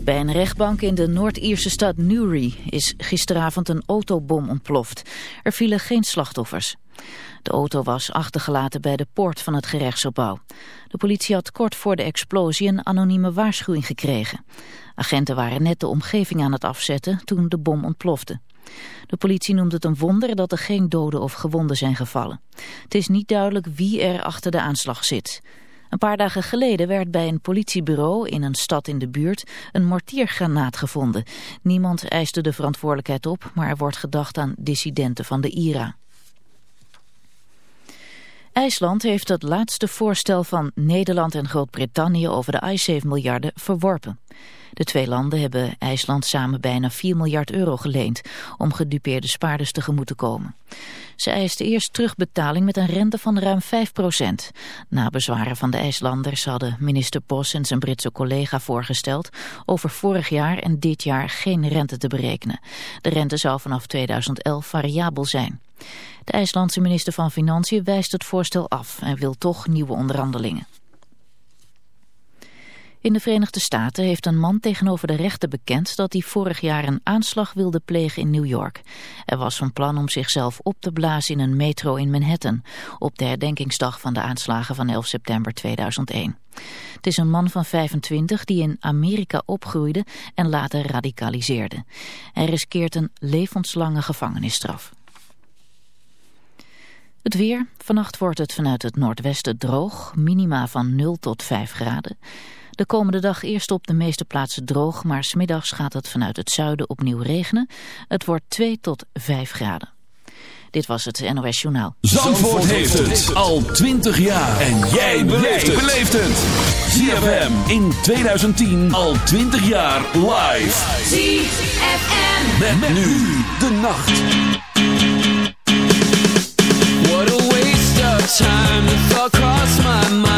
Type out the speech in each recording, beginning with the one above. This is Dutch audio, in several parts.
Bij een rechtbank in de Noord-Ierse stad Newry is gisteravond een autobom ontploft. Er vielen geen slachtoffers. De auto was achtergelaten bij de poort van het gerechtsgebouw. De politie had kort voor de explosie een anonieme waarschuwing gekregen. Agenten waren net de omgeving aan het afzetten toen de bom ontplofte. De politie noemt het een wonder dat er geen doden of gewonden zijn gevallen. Het is niet duidelijk wie er achter de aanslag zit. Een paar dagen geleden werd bij een politiebureau in een stad in de buurt een mortiergranaat gevonden. Niemand eiste de verantwoordelijkheid op, maar er wordt gedacht aan dissidenten van de IRA. IJsland heeft het laatste voorstel van Nederland en Groot-Brittannië over de I-7-miljarden verworpen. De twee landen hebben IJsland samen bijna 4 miljard euro geleend om gedupeerde spaarders tegemoet te komen. Ze eisten eerst terugbetaling met een rente van ruim 5 procent. Na bezwaren van de IJslanders hadden minister Bos en zijn Britse collega voorgesteld over vorig jaar en dit jaar geen rente te berekenen. De rente zou vanaf 2011 variabel zijn. De IJslandse minister van Financiën wijst het voorstel af en wil toch nieuwe onderhandelingen. In de Verenigde Staten heeft een man tegenover de rechter bekend dat hij vorig jaar een aanslag wilde plegen in New York. Er was van plan om zichzelf op te blazen in een metro in Manhattan, op de herdenkingsdag van de aanslagen van 11 september 2001. Het is een man van 25 die in Amerika opgroeide en later radicaliseerde. Hij riskeert een levenslange gevangenisstraf. Het weer. Vannacht wordt het vanuit het noordwesten droog, minima van 0 tot 5 graden. De komende dag eerst op de meeste plaatsen droog, maar smiddags gaat het vanuit het zuiden opnieuw regenen. Het wordt 2 tot 5 graden. Dit was het NOS Journaal. Zandvoort, heeft het al 20 jaar. En jij beleeft het. ZFM in 2010 al 20 jaar live. ZFM. Met, nu de nacht. Time. The thought crossed my mind,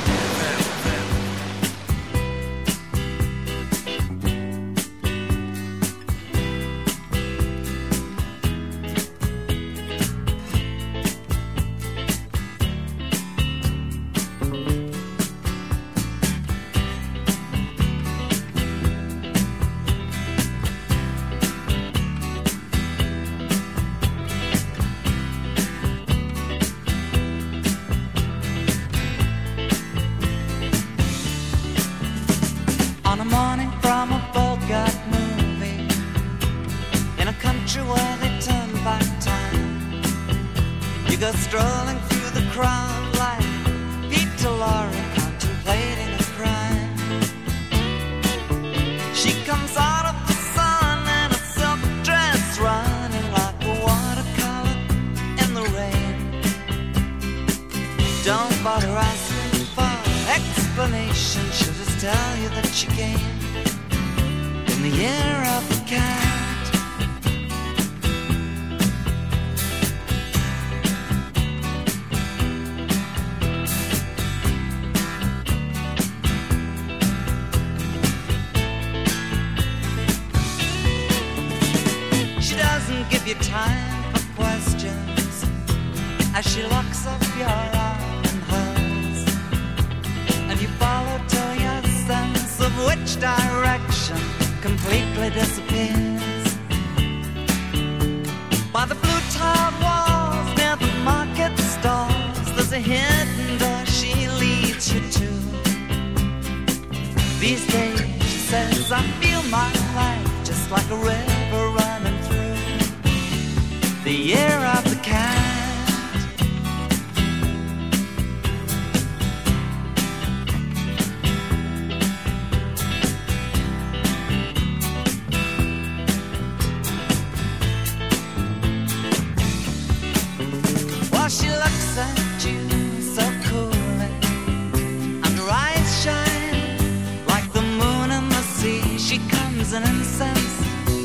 She comes in incense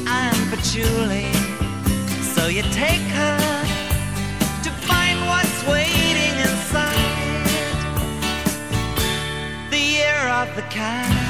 and patchouli. So you take her to find what's waiting inside the ear of the cat.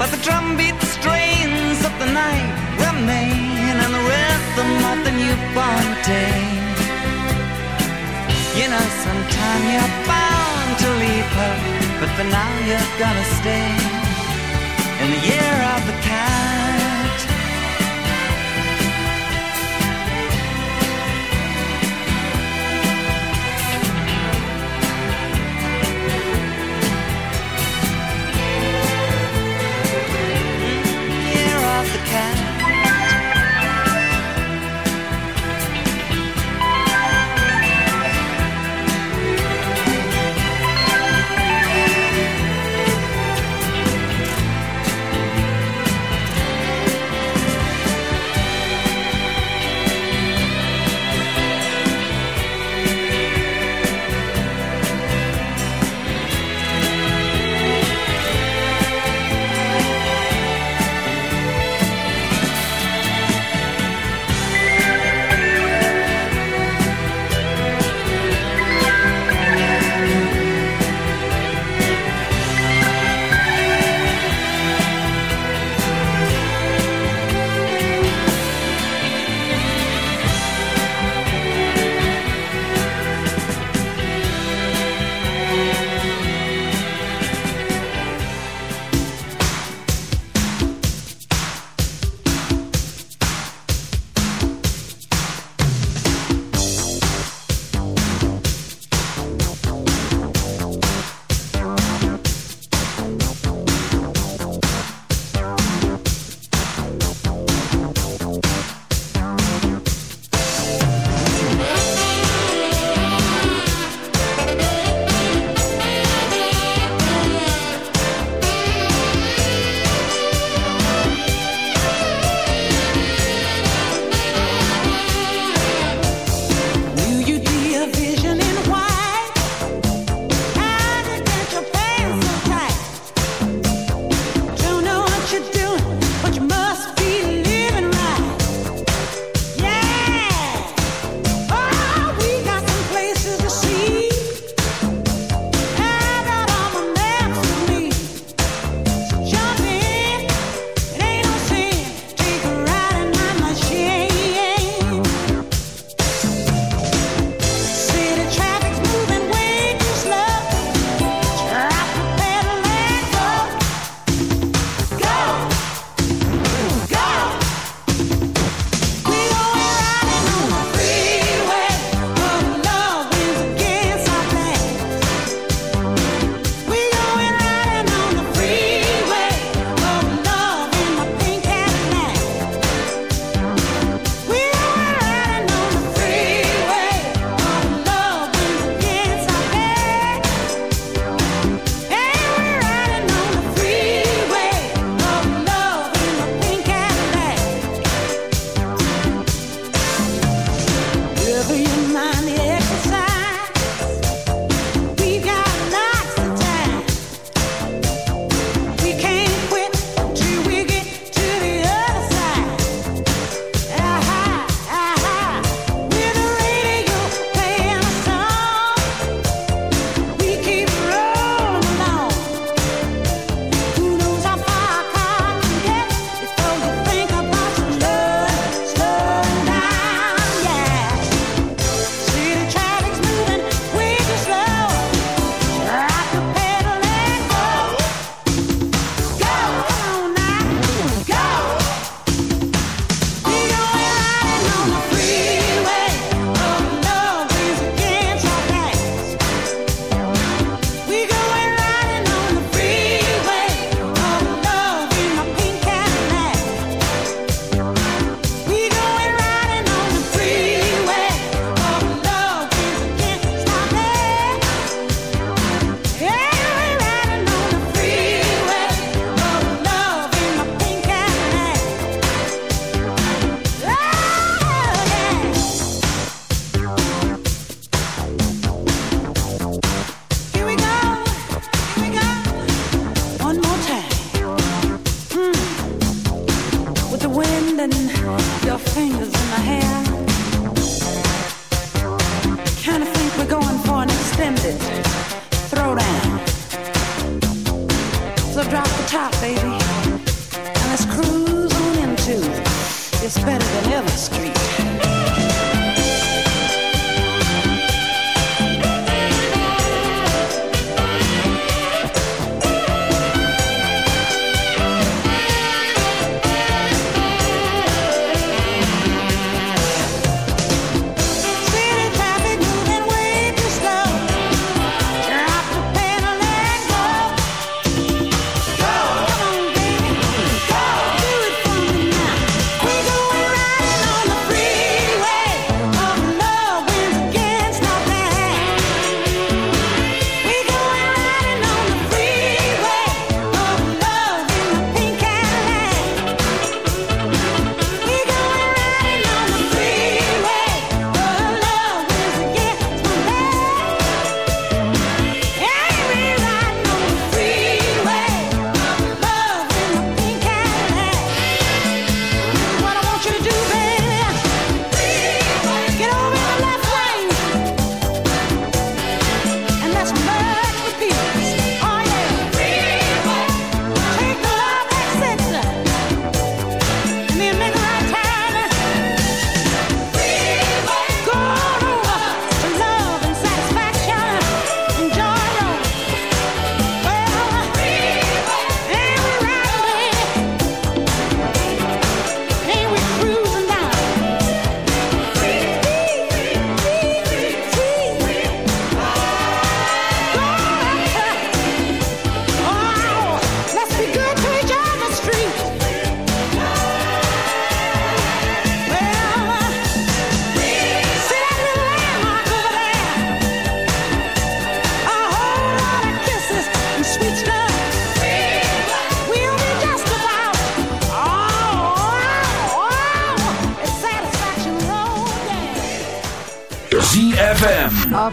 But the drumbeat, the strains of the night remain, and the rhythm of the newborn day. You know, sometime you're bound to leave her, but for now you're gonna stay in the year of the cat.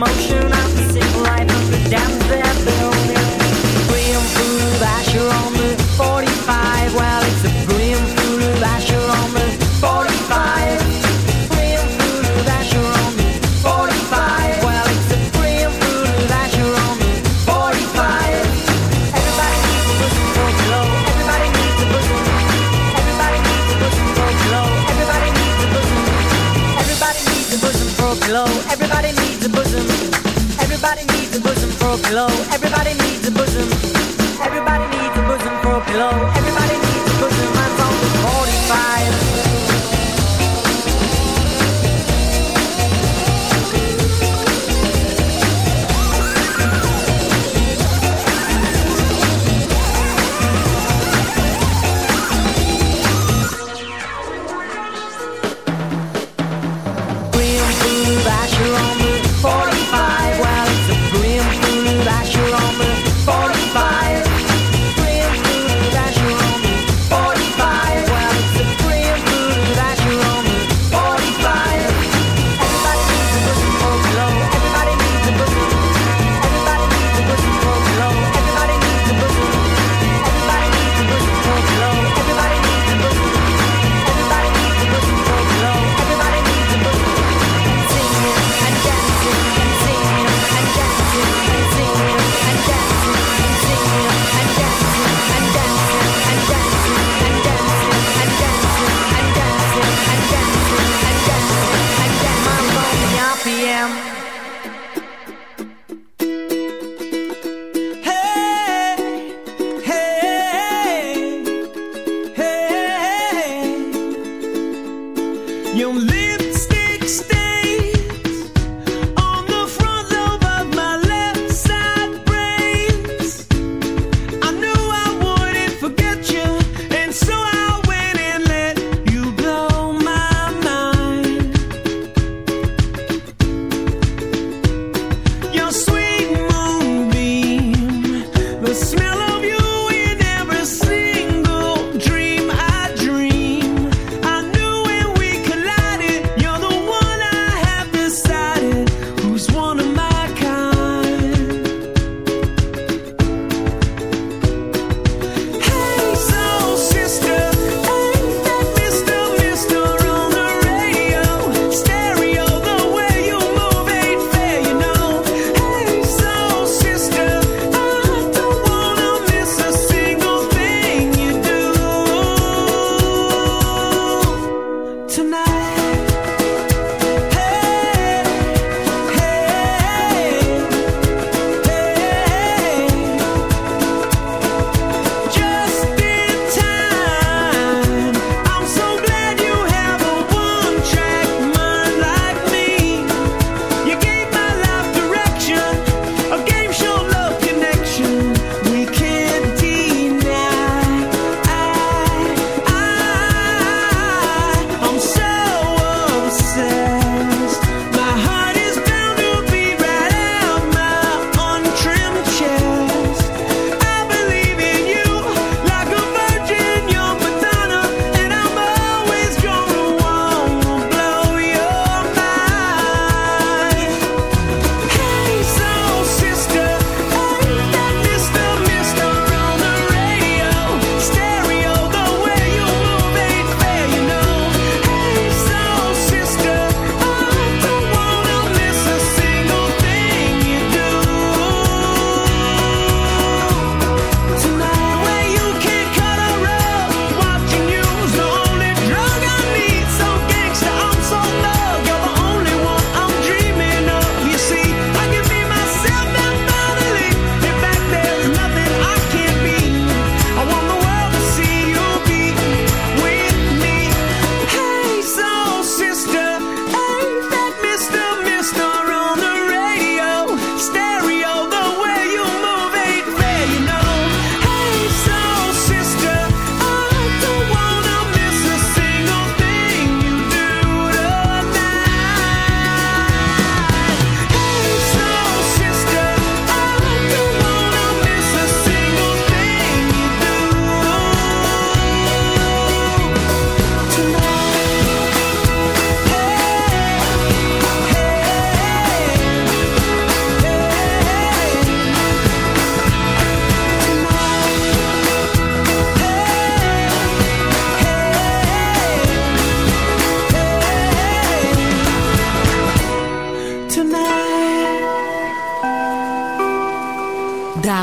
emotion. No.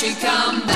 she come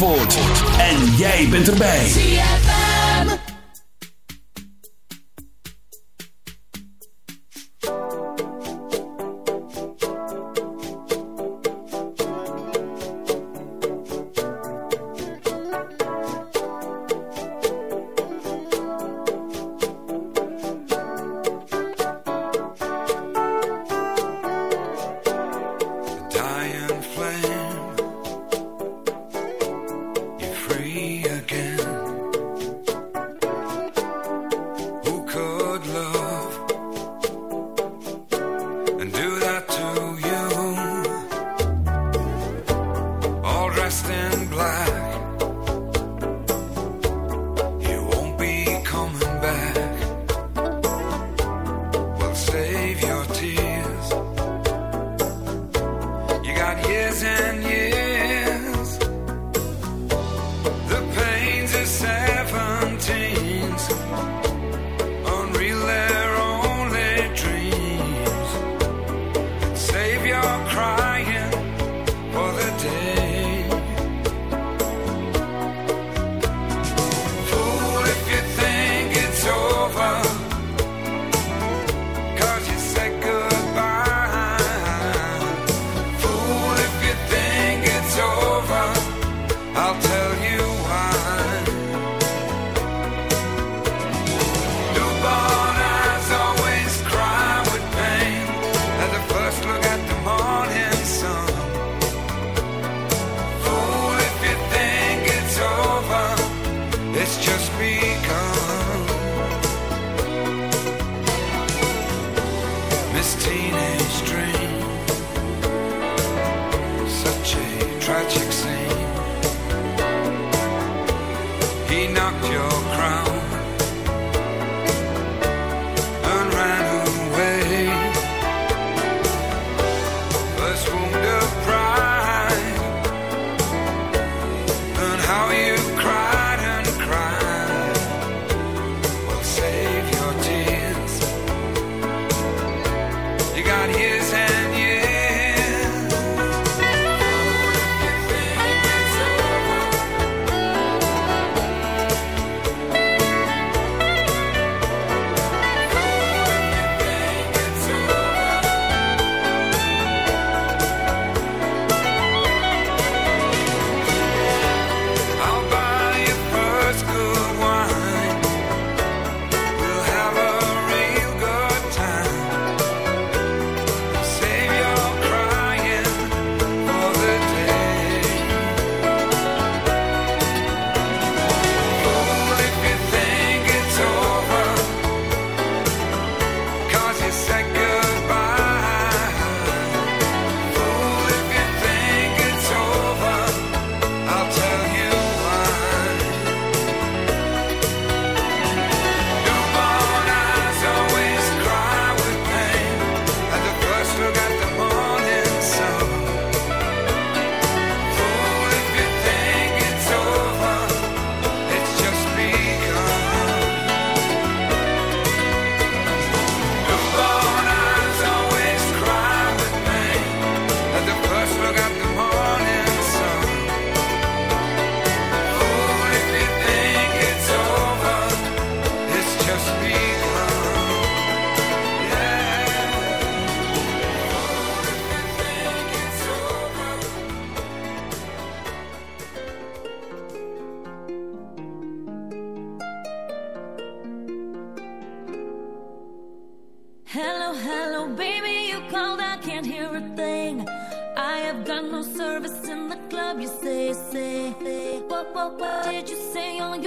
Zandvoort.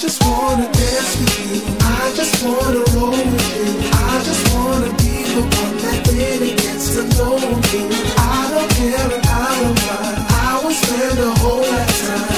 just wanna dance with you. I just wanna roll with you. I just wanna be the one that really gets to know you. I don't care and I don't mind. I will spend a whole lifetime. This is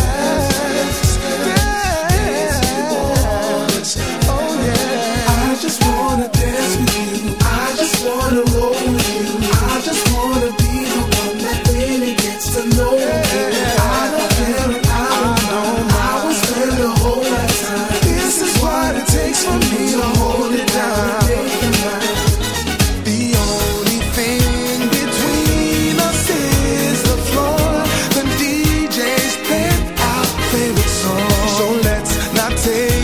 Oh yeah. I just wanna dance with you. I just wanna roll with you. I just wanna be the one that really gets to know. I don't care I don't know. I will spend a whole lifetime. This is what it takes for me to hold it down. and